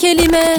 kelime